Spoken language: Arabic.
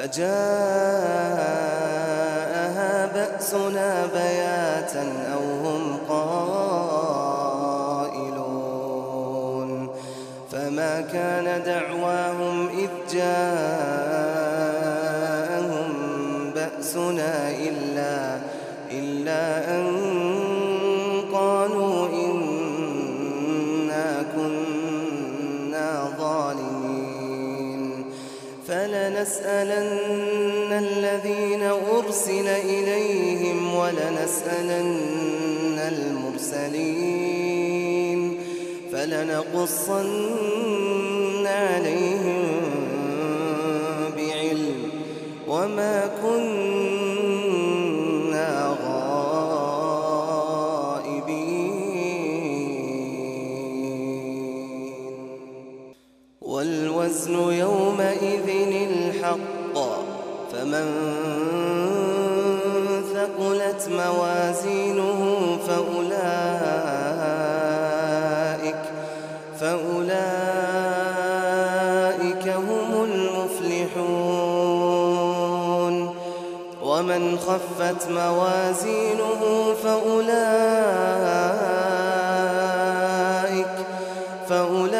فجاءها بأسنا بياتا أو هم قائلون فما كان دعواهم إذ جاءهم بأسنا إلا إلا أن فلنسألن الذين أرسل إليهم ولنسألن المرسلين فلنقصن عليهم بعلم وما كنا والوزن يومئذ الحق. فمن ثقلت موازينه فأولئك فأولئك هم المفلحون. ومن خفت موازينه فأولئك فأولئك